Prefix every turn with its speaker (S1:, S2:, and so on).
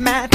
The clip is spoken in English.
S1: mad.